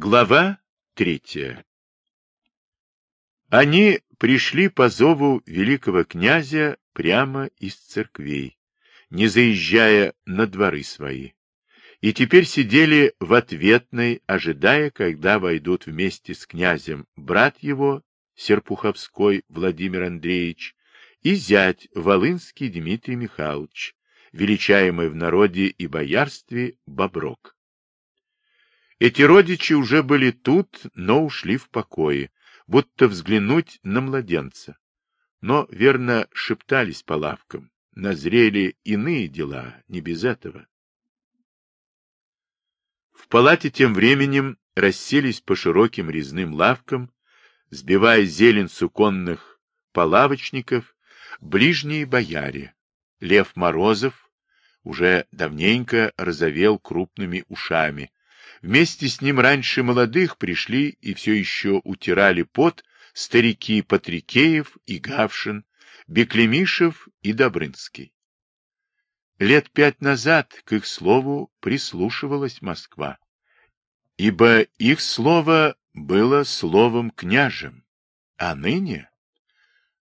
Глава третья Они пришли по зову великого князя прямо из церквей, не заезжая на дворы свои, и теперь сидели в ответной, ожидая, когда войдут вместе с князем брат его, Серпуховской Владимир Андреевич, и зять Волынский Дмитрий Михайлович, величаемый в народе и боярстве Боброк. Эти родичи уже были тут, но ушли в покое, будто взглянуть на младенца. Но, верно, шептались по лавкам. Назрели иные дела, не без этого. В палате тем временем расселись по широким резным лавкам, сбивая зелень суконных полавочников, ближние бояре. Лев Морозов уже давненько разовел крупными ушами, Вместе с ним раньше молодых пришли и все еще утирали пот старики Патрикеев и Гавшин, Беклемишев и Добрынский. Лет пять назад к их слову прислушивалась Москва, ибо их слово было словом княжем, а ныне?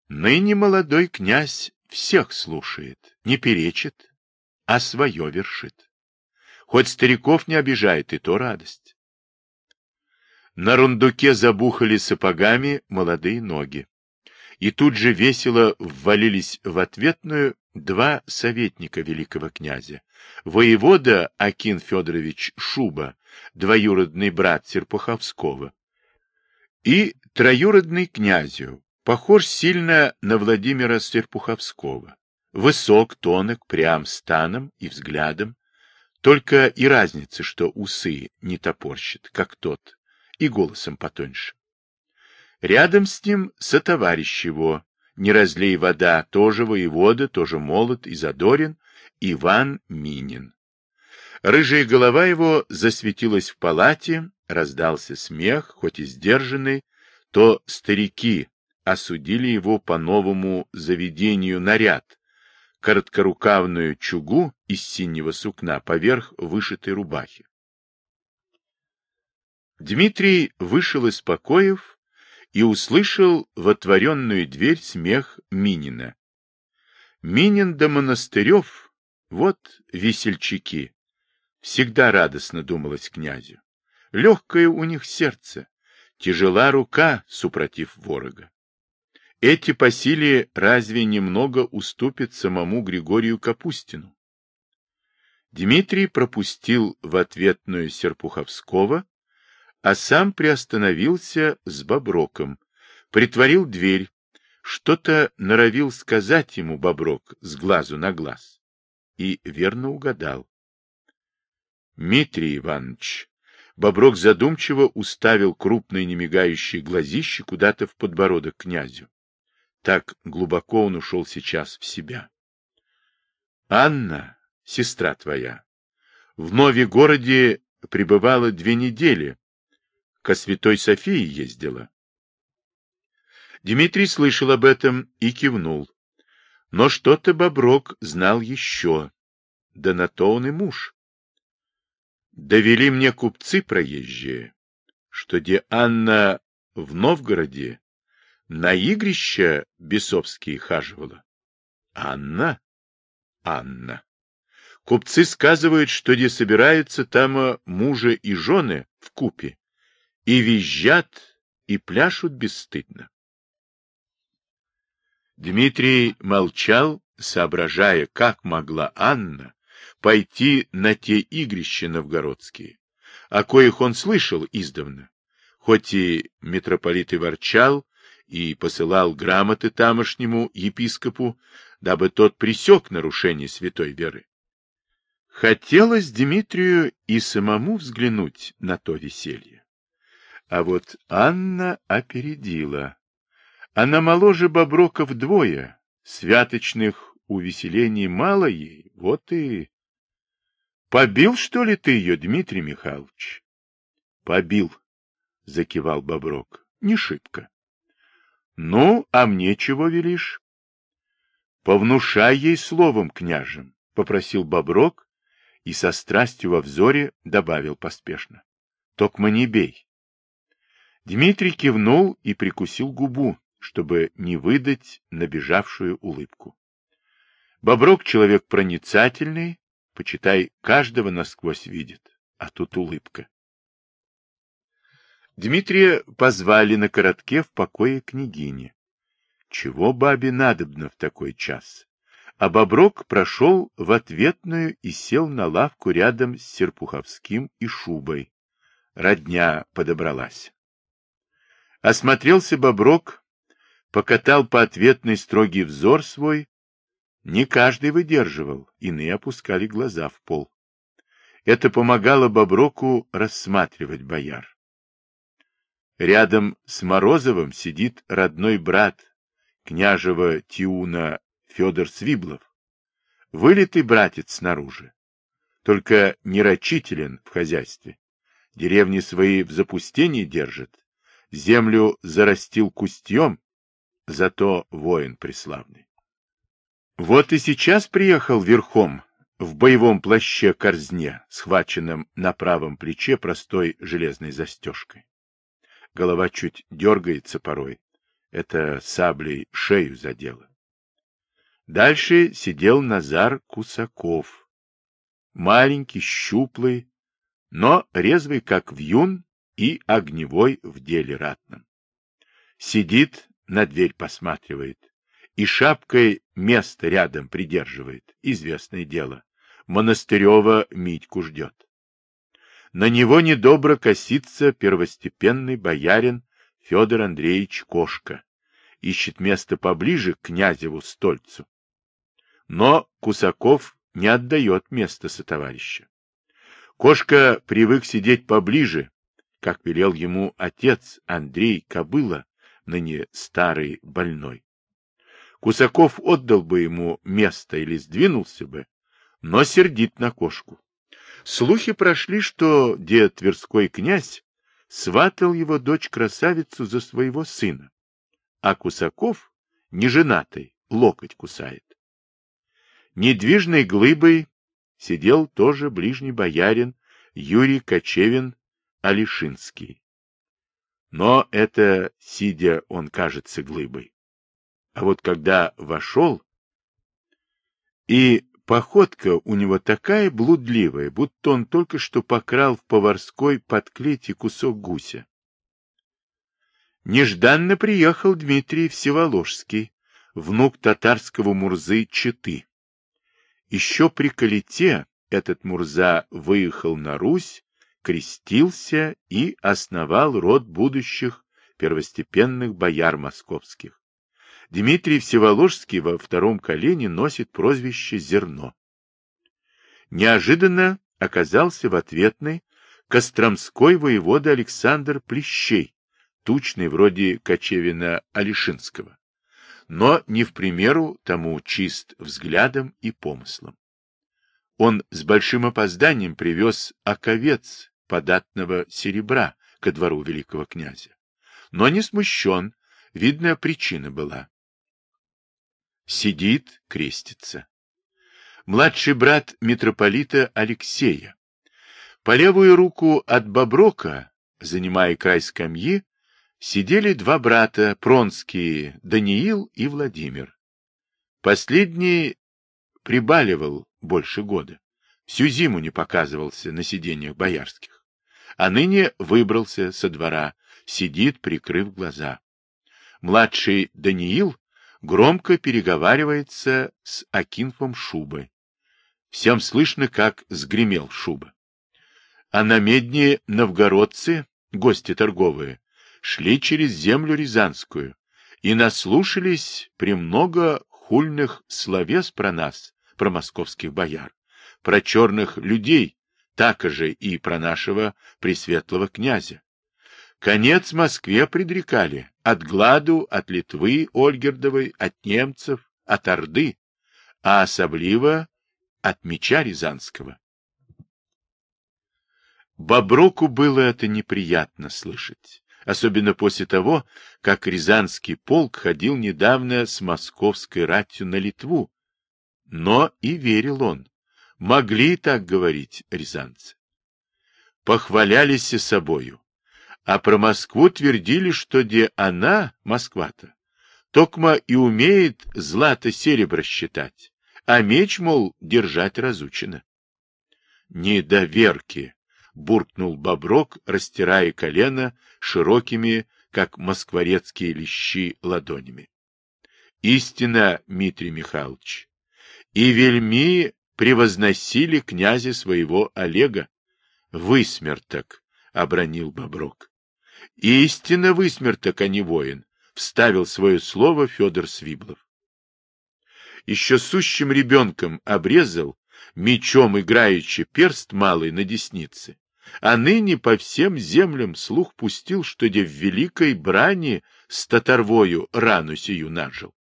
Ныне молодой князь всех слушает, не перечит, а свое вершит. Хоть стариков не обижает, и то радость. На рундуке забухали сапогами молодые ноги. И тут же весело ввалились в ответную два советника великого князя. Воевода Акин Федорович Шуба, двоюродный брат Серпуховского, и троюродный князю, похож сильно на Владимира Серпуховского. Высок, тонок, прям станом и взглядом, только и разница, что усы не топорщит, как тот, и голосом потоньше. Рядом с ним сотоварищ его, не разлей вода, тоже воевода, тоже молод и задорен, Иван Минин. Рыжая голова его засветилась в палате, раздался смех, хоть и сдержанный, то старики осудили его по новому заведению наряд, короткорукавную чугу из синего сукна поверх вышитой рубахи. Дмитрий вышел из покоев и услышал в отворенную дверь смех Минина. Минин да Монастырев, вот весельчаки, всегда радостно думалось князю. Легкое у них сердце, тяжела рука, супротив ворога. Эти по силе разве немного уступят самому Григорию Капустину? Дмитрий пропустил в ответную Серпуховского, а сам приостановился с Боброком, притворил дверь, что-то норовил сказать ему Боброк с глазу на глаз. И верно угадал. Дмитрий Иванович, Боброк задумчиво уставил крупные немигающие глазищи куда-то в подбородок князю. Так глубоко он ушел сейчас в себя. Анна, сестра твоя, в Нове-городе пребывала две недели, ко Святой Софии ездила. Дмитрий слышал об этом и кивнул. Но что-то Боброк знал еще. Да на то он и муж. Довели мне купцы проезжие, что где Анна в Новгороде на игрище бесовские хаживала. Анна? Анна. Купцы сказывают, что где собираются там а, мужа и жены в купе, и визжат, и пляшут бесстыдно. Дмитрий молчал, соображая, как могла Анна пойти на те игрища новгородские, о коих он слышал издавна, хоть и митрополит и ворчал, и посылал грамоты тамошнему епископу, дабы тот пресек нарушение святой веры. Хотелось Дмитрию и самому взглянуть на то веселье. А вот Анна опередила. Она моложе Боброка вдвое, святочных увеселений мало ей, вот и... Побил, что ли, ты ее, Дмитрий Михайлович? Побил, закивал Боброк, не шибко. Ну, а мне чего велишь? Повнушай ей словом, княжем, попросил Боброк и со страстью во взоре добавил поспешно. Токма не бей. Дмитрий кивнул и прикусил губу, чтобы не выдать набежавшую улыбку. Боброк человек проницательный, почитай, каждого насквозь видит, а тут улыбка. Дмитрия позвали на коротке в покое княгини. Чего бабе надобно в такой час? А Боброк прошел в ответную и сел на лавку рядом с Серпуховским и Шубой. Родня подобралась. Осмотрелся Боброк, покатал по ответной строгий взор свой. Не каждый выдерживал, иные опускали глаза в пол. Это помогало Боброку рассматривать бояр. Рядом с Морозовым сидит родной брат княжего Тиуна Федор Свиблов. Вылитый братец снаружи, только нерочителен в хозяйстве. Деревни свои в запустении держит, землю зарастил кустьем, зато воин преславный. Вот и сейчас приехал верхом в боевом плаще корзне, схваченном на правом плече простой железной застежкой. Голова чуть дергается порой, это саблей шею задело. Дальше сидел Назар Кусаков. Маленький, щуплый, но резвый, как вьюн, и огневой в деле ратном. Сидит, на дверь посматривает, и шапкой место рядом придерживает, известное дело. Монастырева Митьку ждет. На него недобро косится первостепенный боярин Федор Андреевич Кошка. Ищет место поближе к князеву стольцу. Но Кусаков не отдает место сотоварища. Кошка привык сидеть поближе, как велел ему отец Андрей Кобыла, ныне старый больной. Кусаков отдал бы ему место или сдвинулся бы, но сердит на кошку. Слухи прошли, что дед Тверской князь сватал его дочь-красавицу за своего сына, а Кусаков, неженатый, локоть кусает. Недвижной глыбой сидел тоже ближний боярин Юрий Кочевин Алишинский. Но это, сидя, он кажется глыбой. А вот когда вошел, и Походка у него такая блудливая, будто он только что покрал в поварской подклете кусок гуся. Нежданно приехал Дмитрий Всеволожский, внук татарского Мурзы Читы. Еще при Калите этот Мурза выехал на Русь, крестился и основал род будущих первостепенных бояр московских. Дмитрий Всеволожский во втором колене носит прозвище «Зерно». Неожиданно оказался в ответной Костромской воевода Александр Плещей, тучный вроде Кочевина Алишинского, но не в примеру тому чист взглядом и помыслом. Он с большим опозданием привез оковец податного серебра ко двору великого князя. Но не смущен, видная причина была. Сидит, крестится. Младший брат митрополита Алексея. По левую руку от Боброка, занимая край скамьи, сидели два брата, Пронские, Даниил и Владимир. Последний прибаливал больше года. Всю зиму не показывался на сиденьях боярских. А ныне выбрался со двора, сидит, прикрыв глаза. Младший Даниил громко переговаривается с Акинфом Шубы. Всем слышно, как сгремел Шуба. А на медне новгородцы, гости торговые, шли через землю Рязанскую и наслушались премного хульных словес про нас, про московских бояр, про черных людей, так же и про нашего пресветлого князя. Конец Москве предрекали, от гладу, от Литвы Ольгердовой, от немцев, от Орды, а особливо от меча Рязанского. Боброку было это неприятно слышать, особенно после того, как Рязанский полк ходил недавно с московской ратью на Литву. Но и верил он. Могли так говорить рязанцы. Похвалялись собою, А про Москву твердили, что где она, Москва-то, токма и умеет злато-серебро считать, а меч, мол, держать разучено. Недоверки! — буркнул Боброк, растирая колено широкими, как москворецкие лещи, ладонями. Истина, Дмитрий Михайлович, и вельми превозносили князя своего Олега. Высмерток, — обронил Боброк. Истинно высмерток, а не воин, — вставил свое слово Федор Свиблов. Еще сущим ребенком обрезал, мечом играючи перст малый на деснице, а ныне по всем землям слух пустил, что де в великой брани с татарвою рану сию нажил.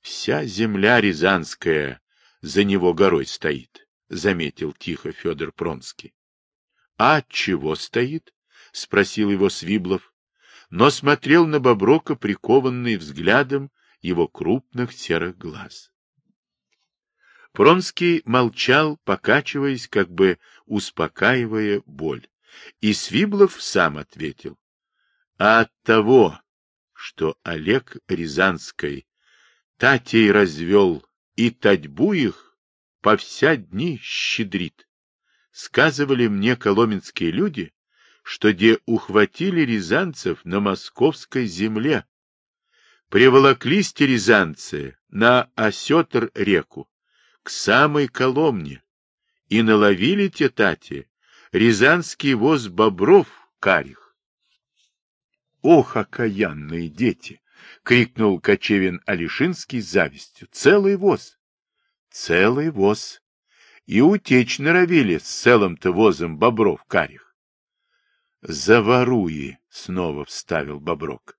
Вся земля рязанская за него горой стоит, — заметил тихо Федор Пронский. — А чего стоит? — спросил его Свиблов, но смотрел на Боброка, прикованный взглядом его крупных серых глаз. Пронский молчал, покачиваясь, как бы успокаивая боль. И Свиблов сам ответил. А от того, что Олег Рязанской татей развел и татьбу их по вся дни щедрит. Сказывали мне коломенские люди, что где ухватили рязанцев на московской земле. Приволоклись те рязанцы на Осетр реку, к самой Коломне, и наловили те тати рязанский воз бобров карих. Ох, окаянные дети! — крикнул Кочевин Алишинский с завистью. — Целый воз! — Целый воз! И утечь норовили с целым-то возом бобров карих. — Заворуи! — снова вставил Боброк.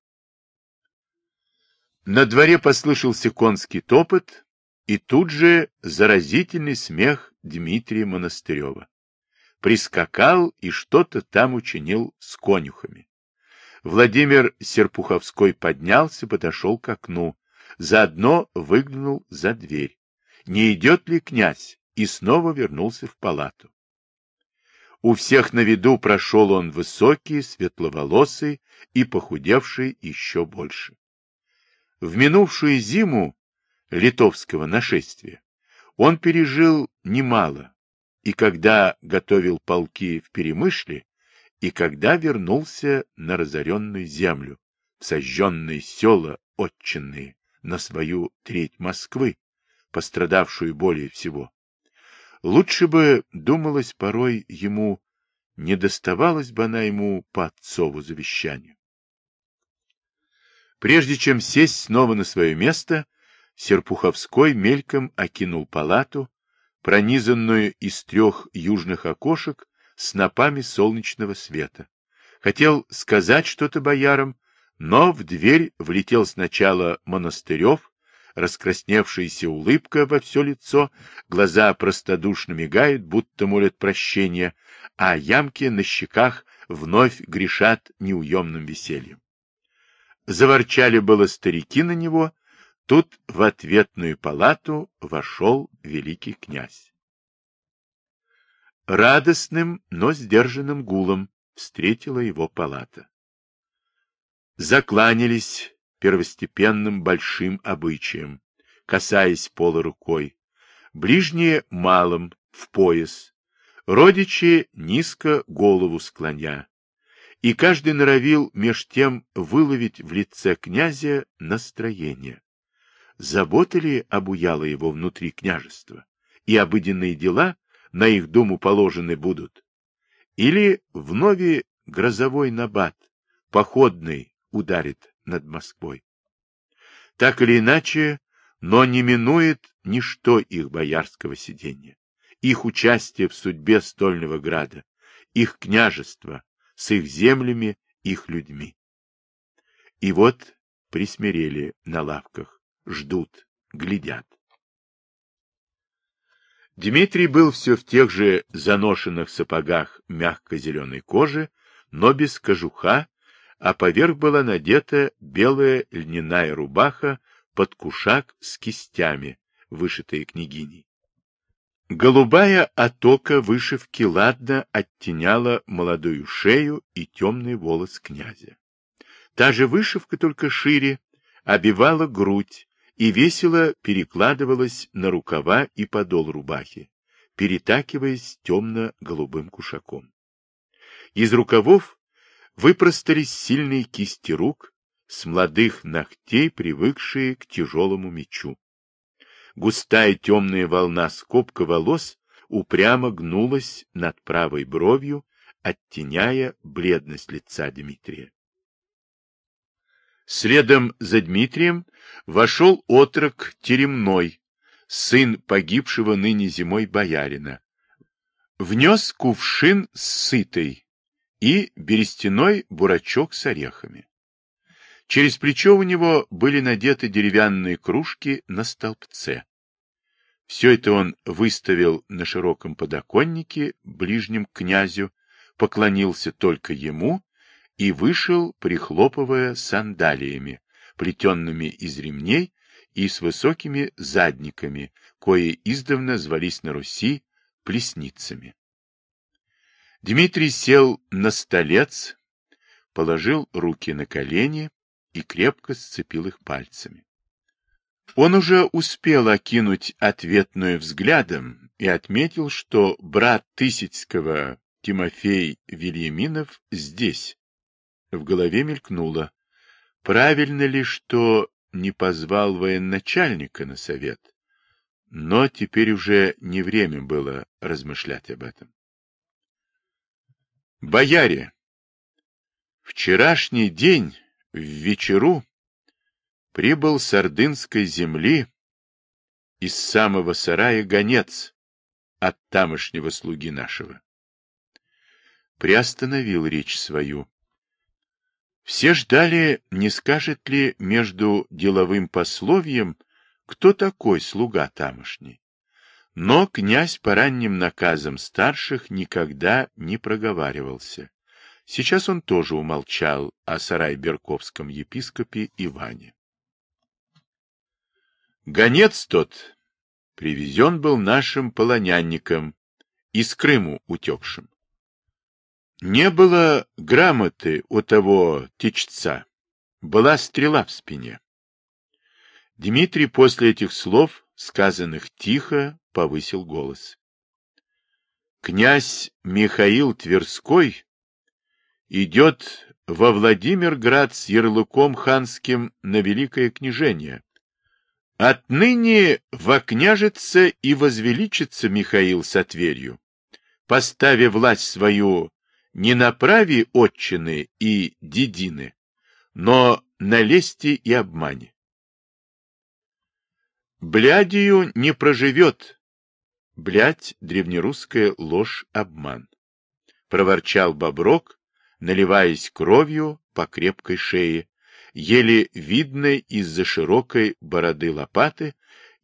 На дворе послышался конский топот, и тут же заразительный смех Дмитрия Монастырева. Прискакал и что-то там учинил с конюхами. Владимир Серпуховской поднялся, подошел к окну, заодно выглянул за дверь. Не идет ли князь? И снова вернулся в палату. У всех на виду прошел он высокий, светловолосый и похудевший еще больше. В минувшую зиму литовского нашествия он пережил немало, и когда готовил полки в Перемышле, и когда вернулся на разоренную землю, в сожженные села отчинные, на свою треть Москвы, пострадавшую более всего. Лучше бы, думалось порой ему, не доставалась бы она ему по отцову завещанию. Прежде чем сесть снова на свое место, Серпуховской мельком окинул палату, пронизанную из трех южных окошек снопами солнечного света. Хотел сказать что-то боярам, но в дверь влетел сначала Монастырев, раскрасневшаяся улыбка во все лицо, глаза простодушно мигают, будто молят прощения, а ямки на щеках вновь грешат неуемным весельем. Заворчали было старики на него, Тут в ответную палату вошел великий князь. Радостным, но сдержанным гулом встретила его палата. Закланялись первостепенным большим обычаем, касаясь пола рукой, ближние малым, в пояс, родичи низко голову склоня, и каждый норовил меж тем выловить в лице князя настроение. Забота ли обуяла его внутри княжества, и обыденные дела на их думу положены будут? Или вновь грозовой набат, походный, ударит над Москвой? Так или иначе, но не минует ничто их боярского сидения, их участие в судьбе Стольного Града, их княжества с их землями, их людьми. И вот присмирели на лавках ждут, глядят. Дмитрий был все в тех же заношенных сапогах мягко-зеленой кожи, но без кожуха, а поверх была надета белая льняная рубаха под кушак с кистями, вышитые княгиней. Голубая отока вышивки ладно оттеняла молодую шею и темный волос князя. Та же вышивка, только шире, обивала грудь и весело перекладывалась на рукава и подол рубахи, перетакиваясь темно-голубым кушаком. Из рукавов выпростались сильные кисти рук, с молодых ногтей, привыкшие к тяжелому мечу. Густая темная волна скобка волос упрямо гнулась над правой бровью, оттеняя бледность лица Дмитрия. Следом за Дмитрием вошел отрок Теремной, сын погибшего ныне зимой боярина. Внес кувшин с сытой и берестяной бурачок с орехами. Через плечо у него были надеты деревянные кружки на столбце. Все это он выставил на широком подоконнике, ближнем к князю, поклонился только ему и вышел, прихлопывая сандалиями, плетенными из ремней и с высокими задниками, кои издавна звались на Руси плесницами. Дмитрий сел на столец, положил руки на колени и крепко сцепил их пальцами. Он уже успел окинуть ответную взглядом и отметил, что брат Тысяцкого Тимофей Вильяминов здесь, в голове мелькнуло. Правильно ли, что не позвал военачальника на совет? Но теперь уже не время было размышлять об этом. Бояре! Вчерашний день, в вечеру, прибыл с ордынской земли из самого сарая гонец от тамошнего слуги нашего. Приостановил речь свою, все ждали, не скажет ли между деловым пословием, кто такой слуга тамошний. Но князь по ранним наказам старших никогда не проговаривался. Сейчас он тоже умолчал о сарай-берковском епископе Иване. Гонец тот привезен был нашим полонянником из Крыму утекшим. Не было грамоты у того течца. Была стрела в спине. Дмитрий после этих слов, сказанных тихо, повысил голос. Князь Михаил Тверской идет во Владимирград с ярлыком ханским на великое княжение. Отныне вокняжится и возвеличится Михаил с Отверью, поставив власть свою не на праве отчины и дедины, но на лести и обмане. Блядью не проживет. Блядь — древнерусская ложь-обман. Проворчал Боброк, наливаясь кровью по крепкой шее, еле видной из-за широкой бороды лопаты,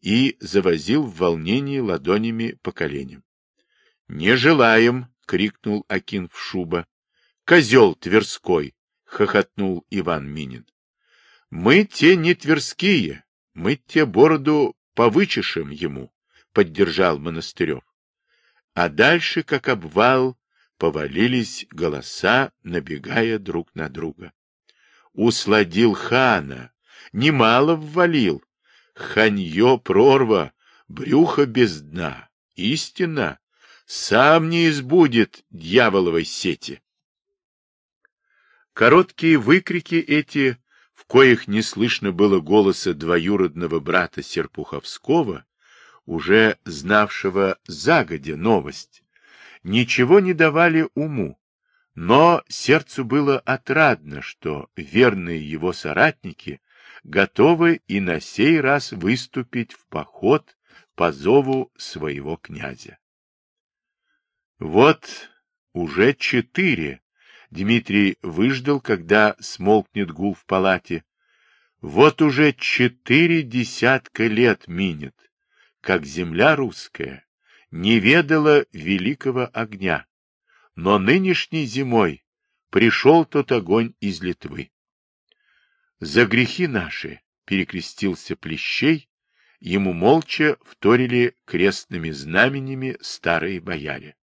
и завозил в волнении ладонями по коленям. — Не желаем, — крикнул Акин в шуба. — Козел Тверской! — хохотнул Иван Минин. — Мы те не тверские, мы те бороду повычешем ему, — поддержал Монастырев. А дальше, как обвал, повалились голоса, набегая друг на друга. Усладил хана, немало ввалил. Ханье прорва, брюхо без дна. Истина, сам не избудет дьяволовой сети. Короткие выкрики эти, в коих не слышно было голоса двоюродного брата Серпуховского, уже знавшего загодя новость, ничего не давали уму, но сердцу было отрадно, что верные его соратники готовы и на сей раз выступить в поход по зову своего князя. Вот уже четыре. Дмитрий выждал, когда смолкнет гул в палате. Вот уже четыре десятка лет минет, как земля русская не ведала великого огня. Но нынешней зимой пришел тот огонь из Литвы. За грехи наши перекрестился Плещей, Ему молча вторили крестными знаменями старые бояре.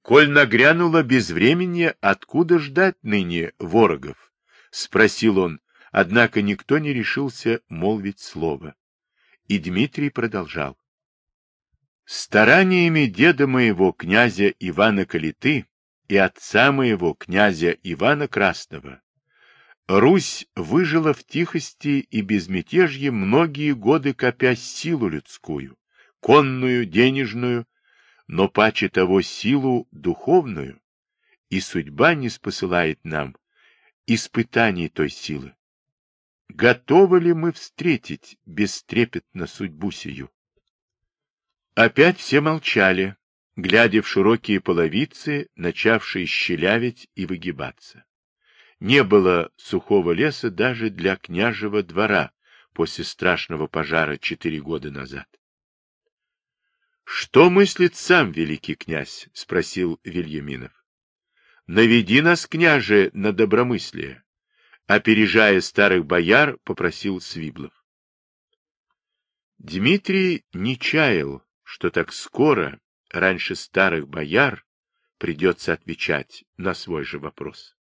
Коль нагрянуло безвременье, откуда ждать ныне ворогов? — спросил он, однако никто не решился молвить слово. И Дмитрий продолжал. Стараниями деда моего, князя Ивана Калиты, и отца моего, князя Ивана Красного, Русь выжила в тихости и безмятежье многие годы копя силу людскую, конную, денежную, но паче того силу духовную, и судьба не спосылает нам испытаний той силы. Готовы ли мы встретить бестрепетно судьбу сию? Опять все молчали, глядя в широкие половицы, начавшие щелявить и выгибаться. Не было сухого леса даже для княжего двора после страшного пожара четыре года назад. — Что мыслит сам великий князь? — спросил Вильяминов. — Наведи нас, княже, на добромыслие. Опережая старых бояр, попросил Свиблов. Дмитрий не чаял, что так скоро, раньше старых бояр, придется отвечать на свой же вопрос.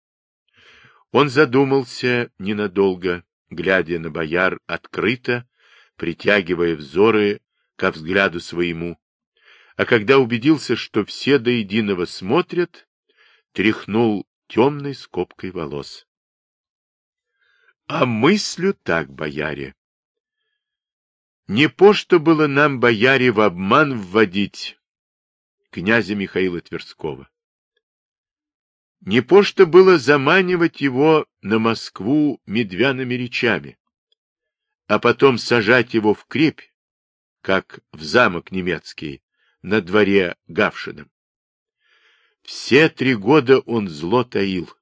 Он задумался ненадолго, глядя на бояр открыто, притягивая взоры ко взгляду своему, а когда убедился, что все до единого смотрят, тряхнул темной скобкой волос. А мыслю так, бояре. Не по что было нам, бояре, в обман вводить князя Михаила Тверского. Не по что было заманивать его на Москву медвяными речами, а потом сажать его в крепь, как в замок немецкий, на дворе Гавшином. Все три года он зло таил,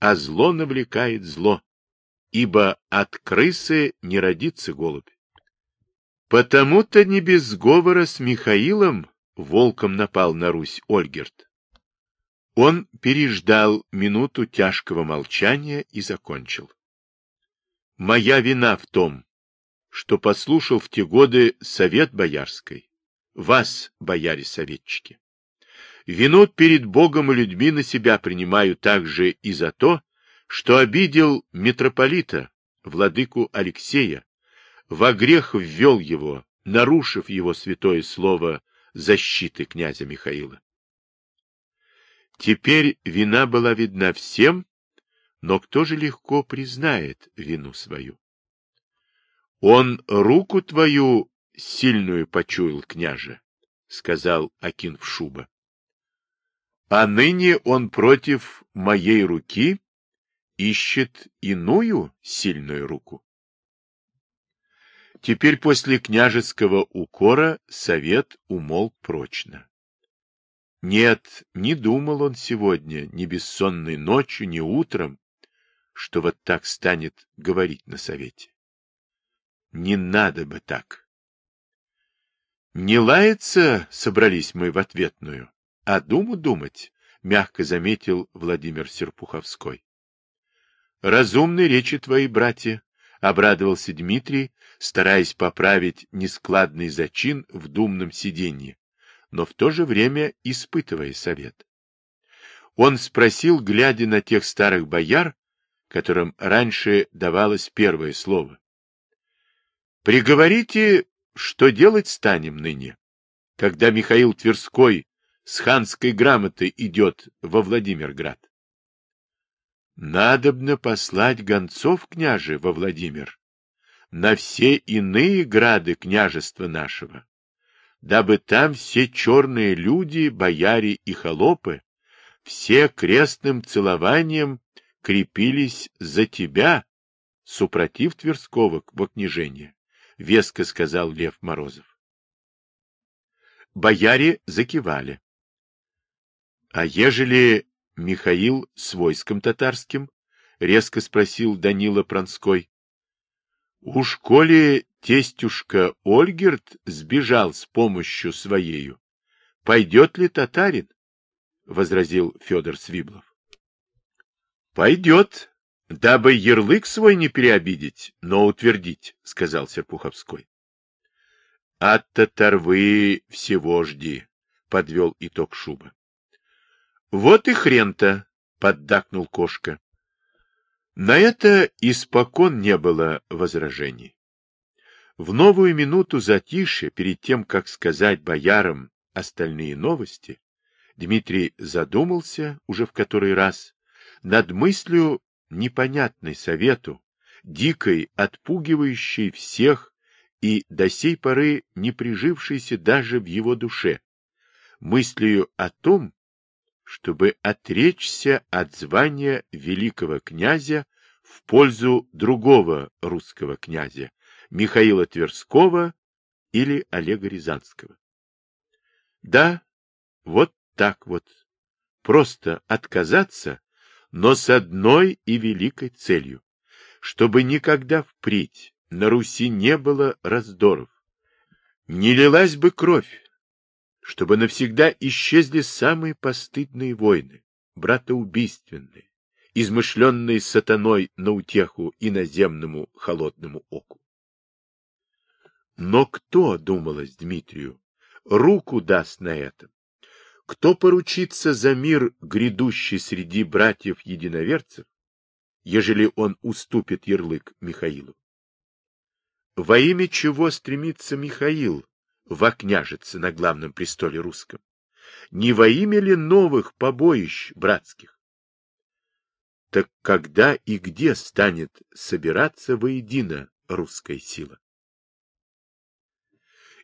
а зло навлекает зло ибо от крысы не родится голубь. Потому-то не без сговора с Михаилом волком напал на Русь Ольгерт. Он переждал минуту тяжкого молчания и закончил. Моя вина в том, что послушал в те годы совет боярской, вас, бояре-советчики. Вину перед Богом и людьми на себя принимаю также и за то, что обидел митрополита, владыку Алексея, во грех ввел его, нарушив его святое слово защиты князя Михаила. Теперь вина была видна всем, но кто же легко признает вину свою? Он руку твою сильную почуял, княже, — сказал Акин в шуба. А ныне он против моей руки ищет иную сильную руку. Теперь после княжеского укора совет умолк прочно. Нет, не думал он сегодня, ни бессонной ночью, ни утром, что вот так станет говорить на совете. Не надо бы так. Не лаяться собрались мы в ответную, а думу думать, мягко заметил Владимир Серпуховской. Разумны речи твои, братья, — обрадовался Дмитрий, стараясь поправить нескладный зачин в думном сиденье, но в то же время испытывая совет. Он спросил, глядя на тех старых бояр, которым раньше давалось первое слово. «Приговорите, что делать станем ныне, когда Михаил Тверской с ханской грамотой идет во Владимирград?» Надобно послать гонцов, княже, во Владимир, на все иные грады княжества нашего, дабы там все черные люди, бояре и холопы, все крестным целованием крепились за тебя, супротив Тверского во княжение, — веско сказал Лев Морозов. Бояре закивали. — А ежели Михаил с войском татарским? — резко спросил Данила Пронской. — Уж коли тестюшка Ольгерт сбежал с помощью своею, пойдет ли татарин? — возразил Федор Свиблов. — Пойдет, Дабы ярлык свой не переобидеть, но утвердить, — сказал Серпуховской. — От татарвы всего жди, — подвел итог Шуба. — Вот и хрен-то, — поддакнул кошка. На это испокон не было возражений. В новую минуту затишья, перед тем, как сказать боярам остальные новости, Дмитрий задумался уже в который раз над мыслью непонятной совету, дикой, отпугивающей всех и до сей поры не прижившейся даже в его душе, мыслью о том, чтобы отречься от звания великого князя в пользу другого русского князя, Михаила Тверского или Олега Рязанского. Да, вот так вот. Просто отказаться, но с одной и великой целью, чтобы никогда впредь на Руси не было раздоров, не лилась бы кровь, чтобы навсегда исчезли самые постыдные войны, братоубийственные, измышленные сатаной на утеху иноземному холодному оку. Но кто, думалось Дмитрию, руку даст на этом? Кто поручится за мир, грядущий среди братьев-единоверцев, ежели он уступит ярлык Михаилу? Во имя чего стремится Михаил во княжице на главном престоле русском? Не во имя ли новых побоищ братских? Так когда и где станет собираться воедино русская сила?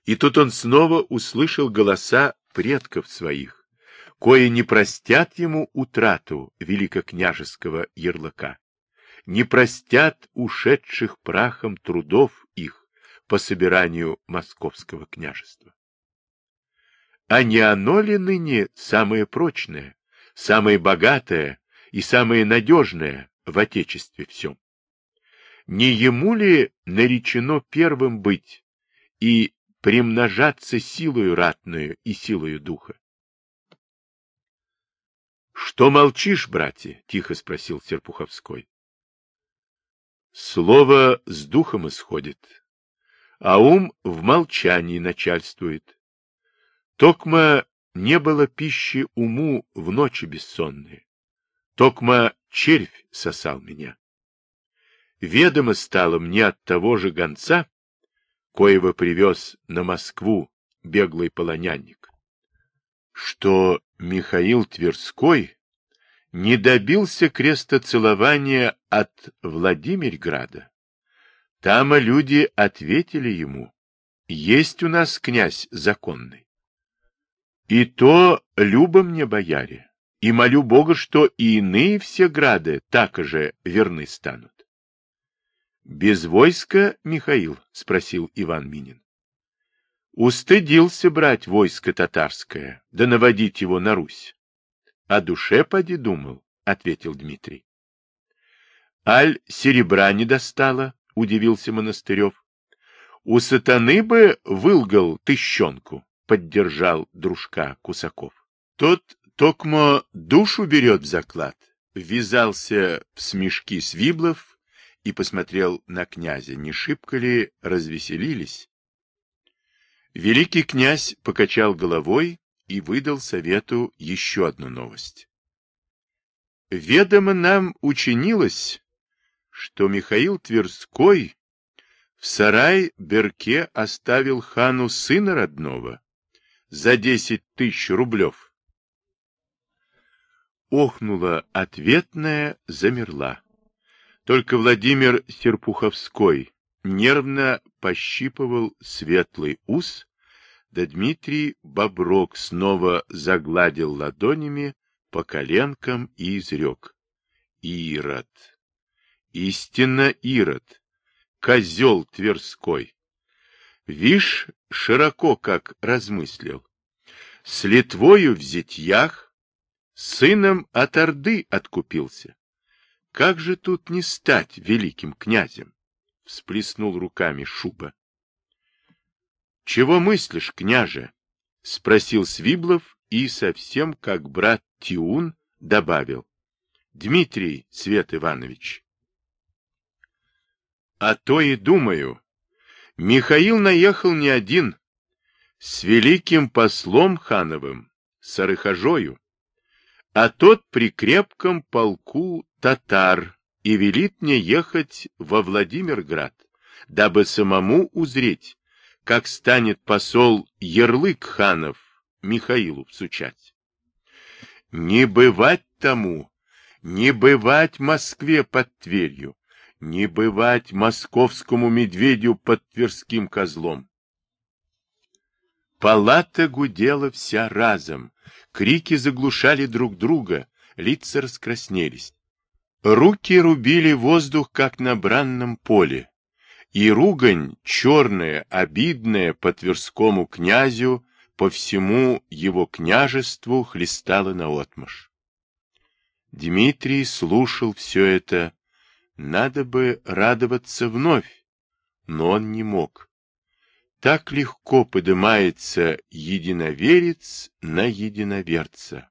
И тут он снова услышал голоса предков своих, кое не простят ему утрату великокняжеского ярлыка, не простят ушедших прахом трудов по собиранию московского княжества. А не оно ли ныне самое прочное, самое богатое и самое надежное в Отечестве всем? Не ему ли наречено первым быть и примножаться силою ратную и силою духа. — Что молчишь, братья? — тихо спросил Серпуховской. — Слово с духом исходит, а ум в молчании начальствует. Токма не было пищи уму в ночи бессонные. Токма червь сосал меня. Ведомо стало мне от того же гонца, коего привез на Москву беглый полонянник, что Михаил Тверской не добился крестоцелования от Владимирграда. Там люди ответили ему, есть у нас князь законный. И то любо мне, бояре, и молю Бога, что и иные все грады так же верны станут. Без войска, Михаил? — спросил Иван Минин. Устыдился брать войско татарское, да наводить его на Русь. О душе поди думал, — ответил Дмитрий. Аль серебра не достало, — удивился Монастырев. У сатаны бы вылгал тыщенку, — поддержал дружка Кусаков. Тот токмо душу берет в заклад, ввязался в смешки Свиблов и посмотрел на князя, не шибко ли развеселились. Великий князь покачал головой и выдал совету еще одну новость. Ведомо нам учинилось, что Михаил Тверской в сарай Берке оставил хану сына родного за десять тысяч рублев. Охнула ответная, замерла. Только Владимир Серпуховской нервно пощипывал светлый ус, да Дмитрий Боброк снова загладил ладонями по коленкам и изрек. Ирод! Истинно Ирод! Козел Тверской! Вишь, широко как размыслил. С Литвою в зятьях, сыном от Орды откупился. Как же тут не стать великим князем? Всплеснул руками Шуба. Чего мыслишь, княже? Спросил Свиблов и совсем как брат Тиун добавил. Дмитрий Свет Иванович, А то и думаю. Михаил наехал не один, с великим послом Хановым, Сарыхожою, а тот при крепком полку татар и велит мне ехать во Владимирград, дабы самому узреть, как станет посол Ярлык Ханов Михаилу всучать. Не бывать тому, не бывать Москве под Тверью, не бывать московскому медведю под Тверским козлом. Палата гудела вся разом, крики заглушали друг друга, лица раскраснелись. Руки рубили воздух, как на бранном поле, и ругань, черная, обидная по Тверскому князю, по всему его княжеству хлестала наотмашь. Дмитрий слушал все это. Надо бы радоваться вновь, но он не мог. Так легко поднимается единоверец на единоверца.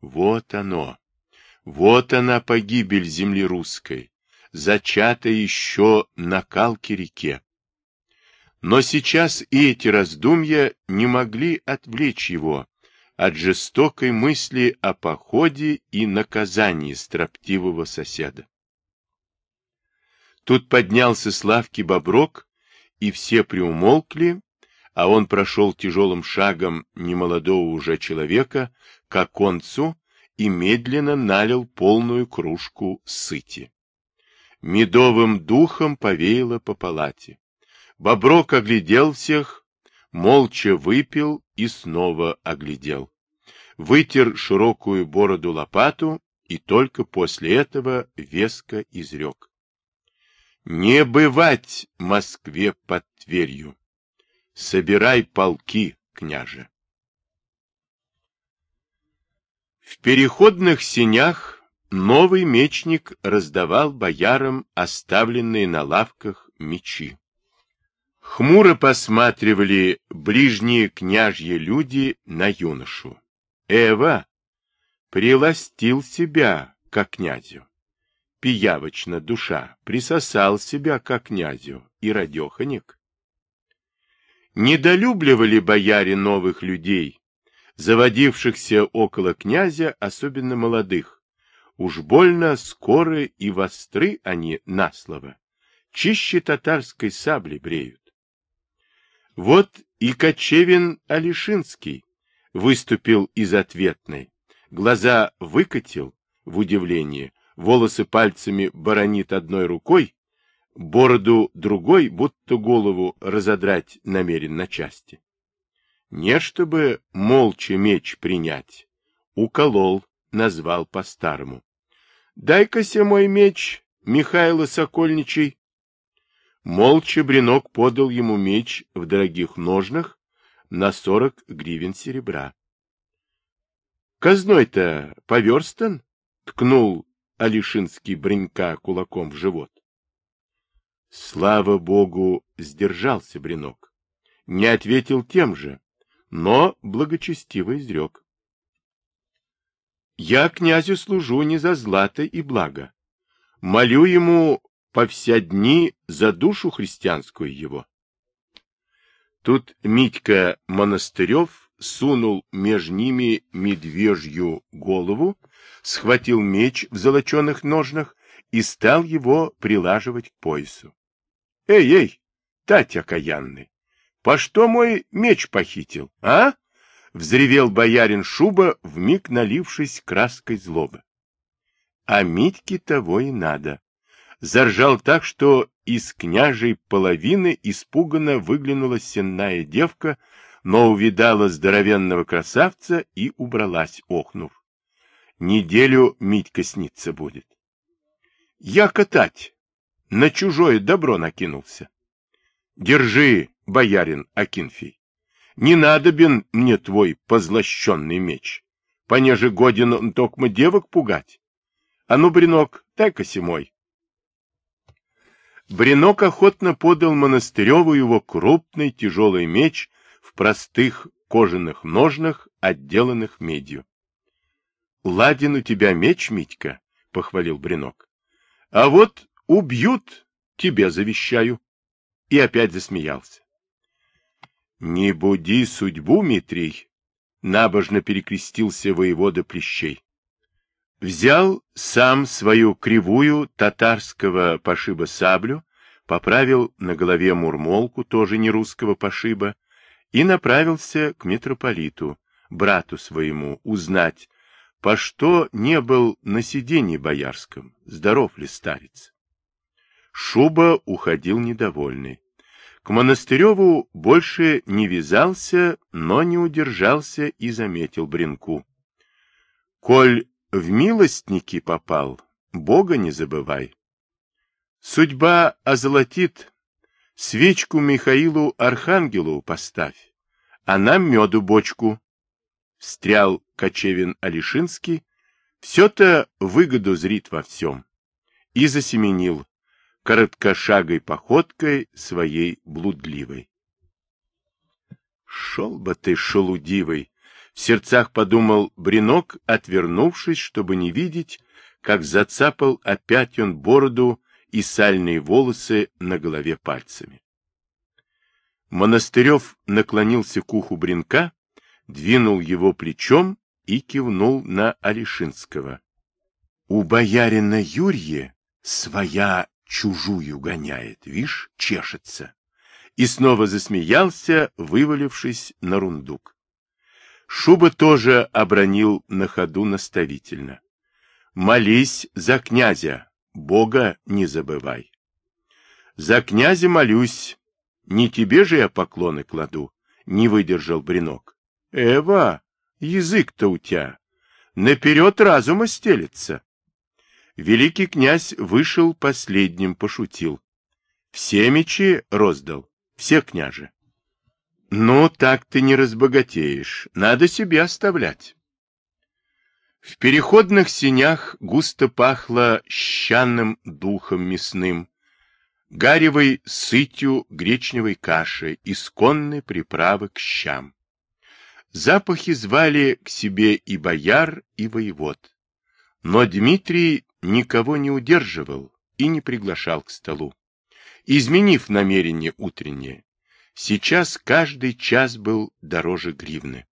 Вот оно. Вот она погибель земли русской, зачата еще на Калке-реке. Но сейчас и эти раздумья не могли отвлечь его от жестокой мысли о походе и наказании строптивого соседа. Тут поднялся с лавки Боброк, и все приумолкли, а он прошел тяжелым шагом немолодого уже человека к оконцу и медленно налил полную кружку сыти. Медовым духом повеяло по палате. Боброк оглядел всех, молча выпил и снова оглядел. Вытер широкую бороду лопату и только после этого веско изрек. Не бывать Москве под Тверью. Собирай полки, княже. В переходных сенях новый мечник раздавал боярам оставленные на лавках мечи. Хмуро посматривали ближние княжьи люди на юношу. Эва приластил себя к князю. Пиявочно душа присосал себя к князю и радеханик. Недолюбливали бояре новых людей, заводившихся около князя, особенно молодых. Уж больно скоро и востры они на слово, чище татарской сабли бреют. Вот и Кочевин Алишинский выступил из ответной. Глаза выкатил в удивлении, волосы пальцами баронит одной рукой, бороду другой, будто голову разодрать намерен на части. Не чтобы молча меч принять, уколол, назвал по-старому. Дай-ка мой меч, Михайло Сокольничий, Молча Бринок подал ему меч в дорогих ножнах на сорок гривен серебра. — Казной-то поверстан? — ткнул Алишинский Бринка кулаком в живот. Слава богу, сдержался Бринок. Не ответил тем же, но благочестиво изрек. Я князю служу не за злато и благо. Молю ему по вся дни за душу христианскую его. Тут Митька Монастырев сунул между ними медвежью голову, схватил меч в золоченых ножнах и стал его прилаживать к поясу. — Эй, эй, тать окаянный, по что мой меч похитил, а? — взревел боярин Шуба, вмиг налившись краской злобы. А Митьке того и надо заржал так, что из княжей половины испуганно выглянула сенная девка, но увидала здоровенного красавца и убралась, охнув. Неделю Митька снится будет. Я катать, на чужое добро накинулся. Держи, боярин Акинфий, не надобен мне твой позлощенный меч. Понеже годен он токмо девок пугать. А ну, Бринок, дай-ка мой. Бринок охотно подал Монастыреву его крупный тяжелый меч в простых кожаных ножнах, отделанных медью. — Ладен у тебя меч, Митька, — похвалил Бринок. — А вот убьют, тебе завещаю. И опять засмеялся. Не буди судьбу, Митрий, набожно перекрестился воевода Плещей. Взял сам свою кривую татарского пошиба саблю, поправил на голове мурмолку, тоже не русского пошиба, и направился к митрополиту, брату своему, узнать, по что не был на сиденье боярском, здоров ли старец. Шуба уходил недовольный. К Монастыреву больше не вязался, но не удержался и заметил Бринку. Коль в милостники попал, Бога не забывай. Судьба озолотит, свечку Михаилу Архангелу поставь, а нам меду бочку. Встрял Кочевин Алишинский, все-то выгоду зрит во всем. И засеменил, короткошагой походкой своей блудливой. Шел бы ты, шелудивый, в сердцах подумал Бринок, отвернувшись, чтобы не видеть, как зацапал опять он бороду и сальные волосы на голове пальцами. Монастырев наклонился к уху Бринка, двинул его плечом и кивнул на Алишинского. У боярина Юрье своя чужую гоняет, вишь, чешется. И снова засмеялся, вывалившись на рундук. Шуба тоже обронил на ходу наставительно. Молись за князя, Бога не забывай. За князя молюсь, не тебе же я поклоны кладу, не выдержал Бринок. Эва, язык-то у тебя, наперед разума стелется. Великий князь вышел последним, пошутил. Все мечи роздал, все княже. Ну, так ты не разбогатеешь, надо себе оставлять. В переходных синях густо пахло щанным духом мясным, гаревой сытью гречневой каши, исконной приправы к щам. Запахи звали к себе и бояр, и воевод. Но Дмитрий никого не удерживал и не приглашал к столу. Изменив намерение утреннее, сейчас каждый час был дороже гривны.